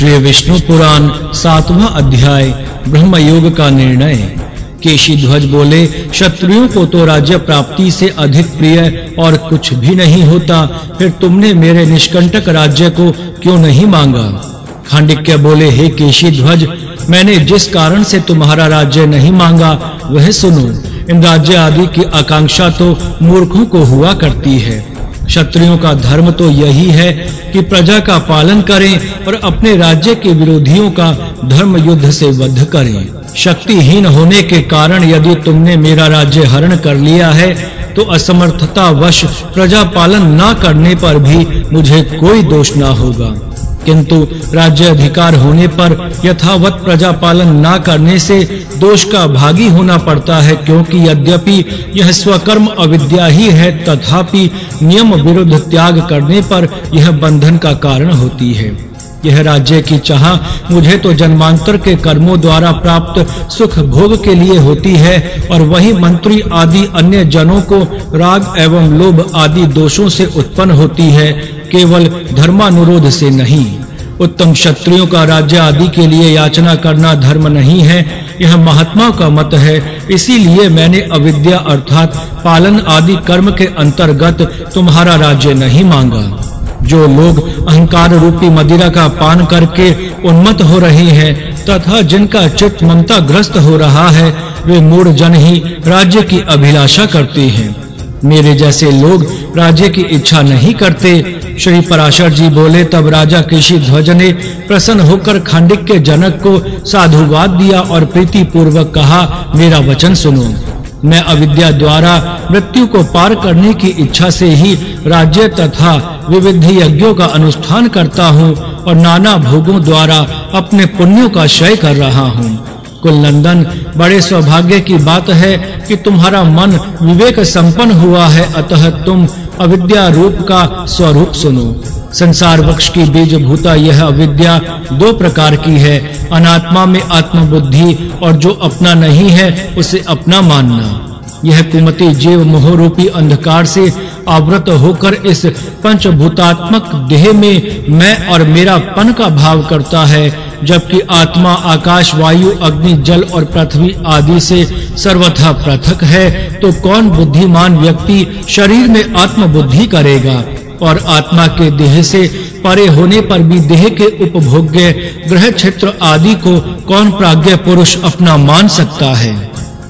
श्री विष्णु पुराण सातवां अध्याय ब्रह्म योग का निर्णय। केशी ध्वज बोले क्षत्रियों को तो राज्य प्राप्ति से अधिक प्रिय और कुछ भी नहीं होता, फिर तुमने मेरे निष्कंटक राज्य को क्यों नहीं मांगा? खांडिक्य बोले, हे केशी ध्वज, मैंने जिस कारण से तुम्हारा राज्य नहीं मांगा, वह सुनो, इन राज्य आदि की आकांक्षा तो मूर्खों को हुआ करती है। क्षत्रियों का धर्म तो यही है कि प्रजा का पालन करें और अपने राज्य के विरोधियों का धर्म युद्ध से वध करें। शक्तिहीन होने के कारण यदि तुमने मेरा राज्य हरण कर लिया है तो असमर्थता वश प्रजा पालन ना करने पर भी मुझे कोई दोष ना होगा। किंतु राज्य अधिकार होने पर यथावत प्रजा पालन ना करने से दोष का भागी होना पड़ता है, क्योंकि यद्यपि यह स्वकर्म अविद्या ही है, तथापि नियम विरुद्ध त्याग करने पर यह बंधन का कारण होती है। यह राज्य की चाह मुझे तो जन्मांतर के कर्मों द्वारा प्राप्त सुख भोग के लिए होती है और वही मंत्री आदि अन्य जनों को राग एवं लोभ आदि दोषों से उत्पन्न होती है, केवल धर्मानुरोध से नहीं। उत्तम क्षत्रियों का राज्य आदि के लिए याचना करना धर्म नहीं है, यह महात्मा का मत है। इसीलिए मैंने अविद्या अर्थात पालन आदि कर्म के अंतर्गत तुम्हारा राज्य नहीं मांगा। जो लोग अहंकार रूपी मदिरा का पान करके उन्मत्त हो रहे हैं, तथा जिनका चित्त ममता ग्रस्त हो रहा है, वे मूढ़ जन ही राज्य की अभिलाषा करते हैं। मेरे जैसे लोग राज्य की इच्छा नहीं करते श्री पराशर जी बोले, तब राजा कृषि ध्वज ने प्रसन्न होकर खांडिक के जनक को साधुवाद दिया और प्रीति पूर्वक कहा, मेरा वचन सुनो। मैं अविद्या द्वारा मृत्यु को पार करने की इच्छा से ही राज्य तथा विविध यज्ञों का अनुष्ठान करता हूँ और नाना भोगों द्वारा अपने पुण्यों का क्षय कर रहा हूँ। कुलनंदन बड़े सौभाग्य की बात है कि तुम्हारा मन विवेक संपन्न हुआ है, अतः तुम अविद्या रूप का स्वरूप सुनो। संसार वृक्ष की बीज भूता यह अविद्या दो प्रकार की है, अनात्मा में आत्मबुद्धि और जो अपना नहीं है, उसे अपना मानना। यह कुमति जीव मोह रूपी अंधकार से आवृत होकर इस पंचभूतात्मक देह में मैं और मेरा पन का भाव करता है, जबकि आत्मा, आकाश, वायु, अग्नि, जल और पृथ्वी आदि से सर्वथा पृथक है तो कौन बुद्धिमान व्यक्ति शरीर में आत्म बुद्धि करेगा? और आत्मा के देह से परे होने पर भी देह के उपभोग्य ग्रह क्षेत्र आदि को कौन प्राज्ञ पुरुष अपना मान सकता है?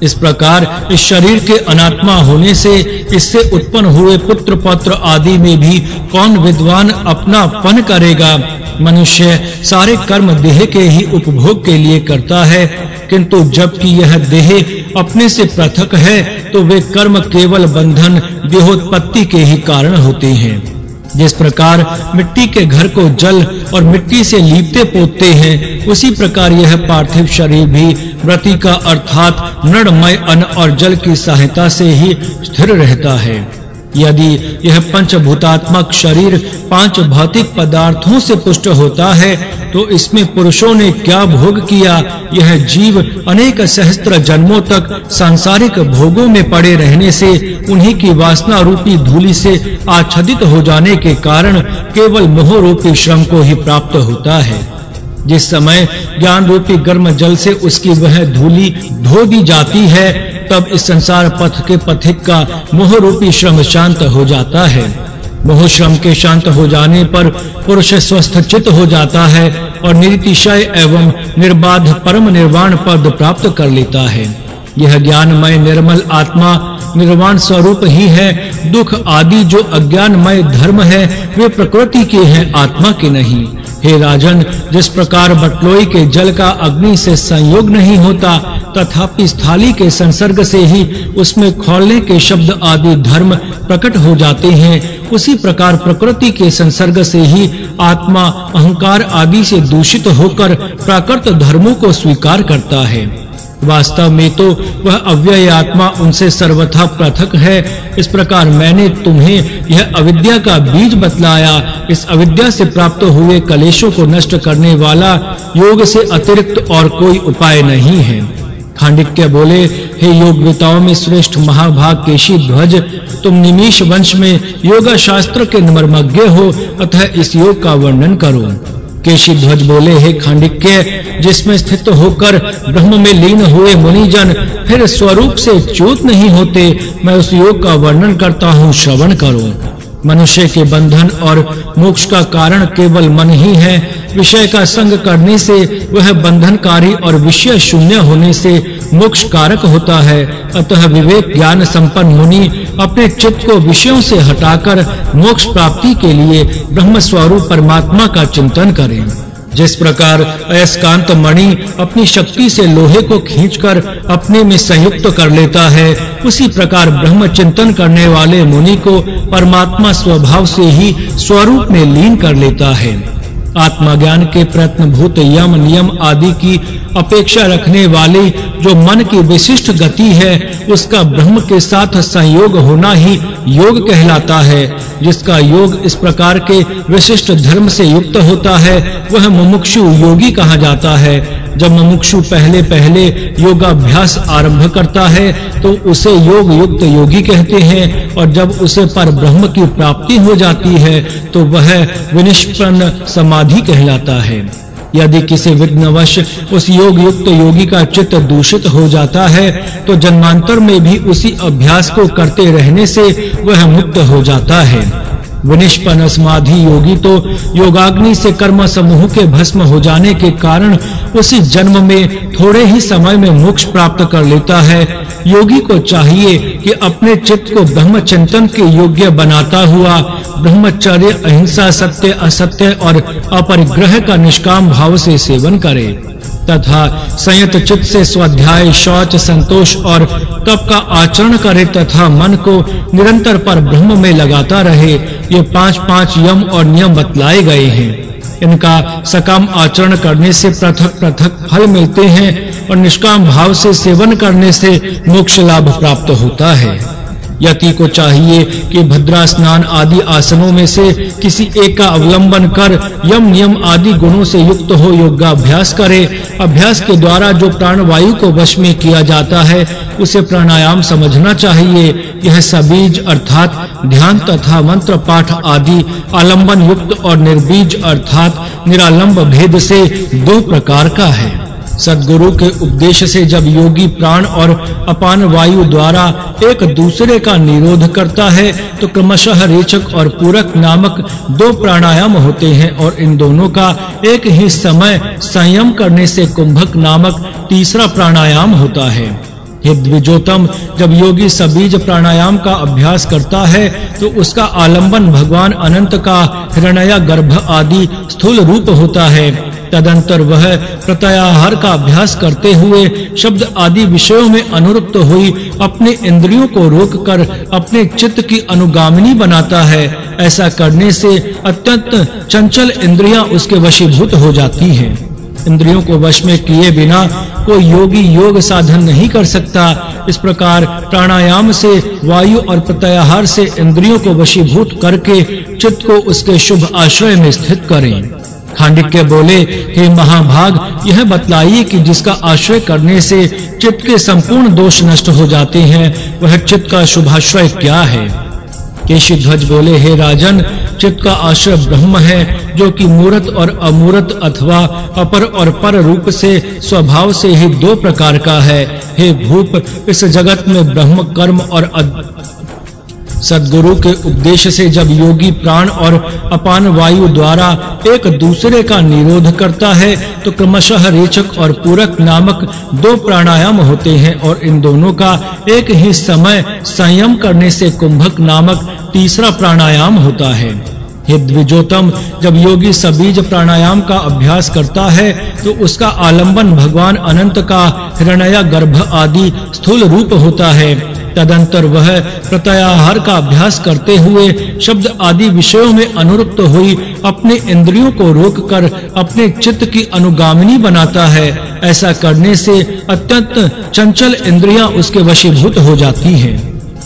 इस प्रकार इस शरीर के अनात्मा होने से इससे उत्पन्न हुए पुत्र पौत्र आदि में भी कौन विद्वान अपना पन करेगा? मनुष्य सारे कर्म देह के ही उपभोग के लिए करता है, किंतु जबकि यह देह अपने से पृथक है तो वे कर्म केवल बंधन, देहोत्पत्ति के ही कारण होते हैं। जिस प्रकार मिट्टी के घर को जल और मिट्टी से लीपते पोतते हैं, उसी प्रकार यह पार्थिव शरीर भी व्रति का अर्थात नृणमय अन्न और जल की सहायता से ही स्थिर रहता है। यदि यह पंचभूतात्मक शरीर पाँच भौतिक पदार्थों से पुष्ट होता है तो इसमें पुरुषों ने क्या भोग किया? यह जीव अनेक सहस्त्र जन्मों तक सांसारिक भोगों में पड़े रहने से, उन्हीं की वासना रूपी धूलि से आच्छादित हो जाने के कारण केवल मोह रूपी श्रम को ही प्राप्त होता है। जिस समय ज्ञान रूपी गर्म जल से उसकी वह धूली धो दी जाती है तब इस संसार पथ के पथिक का मोह रूपी श्रम शांत हो जाता है। मोह श्रम के शांत हो जाने पर पुरुष स्वस्थ चित हो जाता है और निरतिशय एवं निर्बाध परम निर्वाण पद प्राप्त कर लेता है। यह ज्ञानमय निर्मल आत्मा निर्वाण स्वरूप ही है। दुख आदि जो अज्ञानमय धर्म है, वे प्रकृति के हैं, आत्मा के नहीं। हे राजन, जिस प्रकार बटलोई के जल का अग्नि से संयोग नहीं होता तथापि स्थाली के संसर्ग से ही उसमें खोलने के शब्द आदि धर्म प्रकट हो जाते हैं। उसी प्रकार प्रकृति के संसर्ग से ही आत्मा, अहंकार आदि से दूषित होकर प्राकृत धर्मों को स्वीकार करता है। वास्तव में तो वह अव्यय आत्मा उनसे सर्वथा पृथक है। इस प्रकार मैंने तुम्हें यह अविद्या का बीज बतलाया। इस अविद्या से प्राप्त हुए कलेशों को नष्ट करने वाला योग से अतिरिक्त और कोई उपाय नहीं है। खांडिक्य बोले, हे योगविताओं में श्रेष्ठ महाभाग केशी ध्वज, तुम निमिष वंश में योगा शास्त्र के मर्मज्ञ हो, अतः इस योग का वर्णन करो। केशी ध्वज बोले, हे खांडिक्य, जिसमें स्थित होकर ब्रह्म में लीन हुए मुनिजन फिर स्वरूप से च्युत नहीं होते, मैं उस योग का वर्णन करता हूँ, श्रवण करो। मनुष्य के बंधन और मोक्ष का कारण केवल मन ही है विषय का संग करने से वह बंधनकारी और विषय शून्य होने से मोक्ष कारक होता है। अतः विवेक ज्ञान संपन्न मुनि अपने चित्त को विषयों से हटाकर मोक्ष प्राप्ति के लिए ब्रह्म स्वरूप परमात्मा का चिंतन करें। जिस प्रकार अयस्कांत मणि अपनी शक्ति से लोहे को खींचकर अपने में संयुक्त कर लेता है, उसी प्रकार ब्रह्म चिंतन करने वाले मुनि को परमात्मा स्वभाव से ही स्वरूप में लीन कर लेता है। आत्मज्ञान के प्रयत्न भूत यम, नियम आदि की अपेक्षा रखने वाली जो मन की विशिष्ट गति है, उसका ब्रह्म के साथ संयोग होना ही योग कहलाता है। जिसका योग इस प्रकार के विशिष्ट धर्म से युक्त होता है, वह मुमुक्षु योगी कहा जाता है। जब मुमुक्षु पहले पहले योगाभ्यास आरंभ करता है तो उसे योग युक्त योगी कहते हैं, और जब उसे पर ब्रह्म की प्राप्ति हो जाती है तो वह विनिष्पन्न समाधि कहलाता है। यदि किसी विघ्नवश उस योग युक्त योगी का चित्त दूषित हो जाता है तो जन्मांतर में भी उसी अभ्यास को करते रहने से वह मुक्त हो जाता है। विनिष्पन्न समाधि योगी तो योगाग्नि से कर्म समूह के भस्म हो जाने के कारण उसी जन्म में थोड़े ही समय में मोक्ष प्राप्त कर लेता है। योगी को चाहिए कि अपने चित्त को ब्रह्म चिंतन के योग्य बनाता हुआ ब्रह्मचर्य, अहिंसा, सत्य, असत्य और अपरिग्रह का निष्काम भाव से सेवन करे। तथा संयत चित्त से स्वाध्याय, शौच, संतोष और तप का आचरण करे तथा मन को निरंतर पर ब्रह्म में लगाता रहे। ये पाँच पाँच यम और नियम बतलाए गए हैं। इनका सकाम आचरण करने से पृथक-पृथक फल मिलते हैं और निष्काम भाव से सेवन करने से मोक्ष लाभ प्राप्त होता है। यति को चाहिए कि भद्रा स्नान आदि आसनों में से किसी एक का अवलंबन कर यम नियम आदि गुणों से युक्त हो योगाभ्यास करे। अभ्यास के द्वारा जो प्राण वायु को वश में किया जाता है, उसे प्राणायाम समझना चाहिए। यह सबीज अर्थात ध्यान तथा मंत्र पाठ आदि आलंबन युक्त और निर्बीज अर्थात निरालंब भेद से दो प्रकार का है। सदगुरु के उपदेश से जब योगी प्राण और अपान वायु द्वारा एक दूसरे का निरोध करता है तो क्रमशः रेचक और पूरक नामक दो प्राणायाम होते हैं और इन दोनों का एक ही समय संयम करने से कुंभक नामक तीसरा प्राणायाम होता है। हे द्विजोतम जब योगी सबीज प्राणायाम का अभ्यास करता है तो उसका आलंबन भगवान अनंत का हिरण्य गर्भ आदि स्थूल रूप होता है। तदंतर वह प्रत्याहार का अभ्यास करते हुए शब्द आदि विषयों में अनुरुक्त हुई अपने इंद्रियों को रोककर अपने चित्त की अनुगामिनी बनाता है। ऐसा करने से अत्यंत चंचल इंद्रियाँ उसके वशीभूत हो जाती हैं। इंद्रियों को वश में किए बिना कोई योगी योग साधन नहीं कर सकता। इस प्रकार प्राणायाम से वायु और प्रत्याहार से इंद्रियों को वशीभूत करके चित्त को उसके शुभ आश्रय में स्थित करें। खांडिक्य बोले, हे महाभाग, यह बतलाइए कि जिसका आश्रय करने से चित्त के संपूर्ण दोष नष्ट हो जाते हैं, वह चित्त का शुभाश्रय क्या है? केशी ध्वज बोले, हे राजन चित्त का आश्रय ब्रह्म है, जो कि मूरत और अमूरत अथवा अपर और पर रूप से, स्वभाव से ही दो प्रकार का है। हे भूप, इस जगत में ब्रह्म, कर्म और सदगुरु के उपदेश से जब योगी प्राण और अपान वायु द्वारा एक दूसरे का निरोध करता है तो क्रमशः रेचक और पूरक नामक दो प्राणायाम होते हैं और इन दोनों का एक ही समय संयम करने से कुंभक नामक तीसरा प्राणायाम होता है। द्विजोतम जब योगी सबीज प्राणायाम का अभ्यास करता है तो उसका आलंबन भगवान अनंत का हिरण्य गर्भ आदि स्थूल रूप होता है। तदंतर वह प्रत्याहार का अभ्यास करते हुए शब्द आदि विषयों में अनुरुक्त हुई अपने इंद्रियों को रोककर अपने चित्त की अनुगामिनी बनाता है। ऐसा करने से अत्यंत चंचल इंद्रियाँ उसके वशीभूत हो जाती हैं।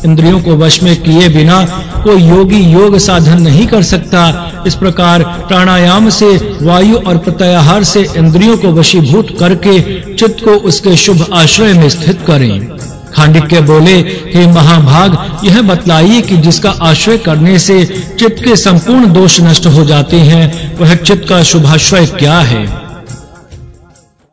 इंद्रियों को वश में किए बिना कोई योगी योग साधन नहीं कर सकता। इस प्रकार प्राणायाम से वायु और प्रत्याहार से इंद्रियों को वशीभूत करके चित्त को उसके शुभ आश्रय में स्थित करें। खांडिक्य बोले, हे महाभाग, यह बतलाइए कि जिसका आश्रय करने से चित्त के संपूर्ण दोष नष्ट हो जाते हैं, वह चित्त का शुभाश्रय क्या है?